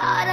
Hot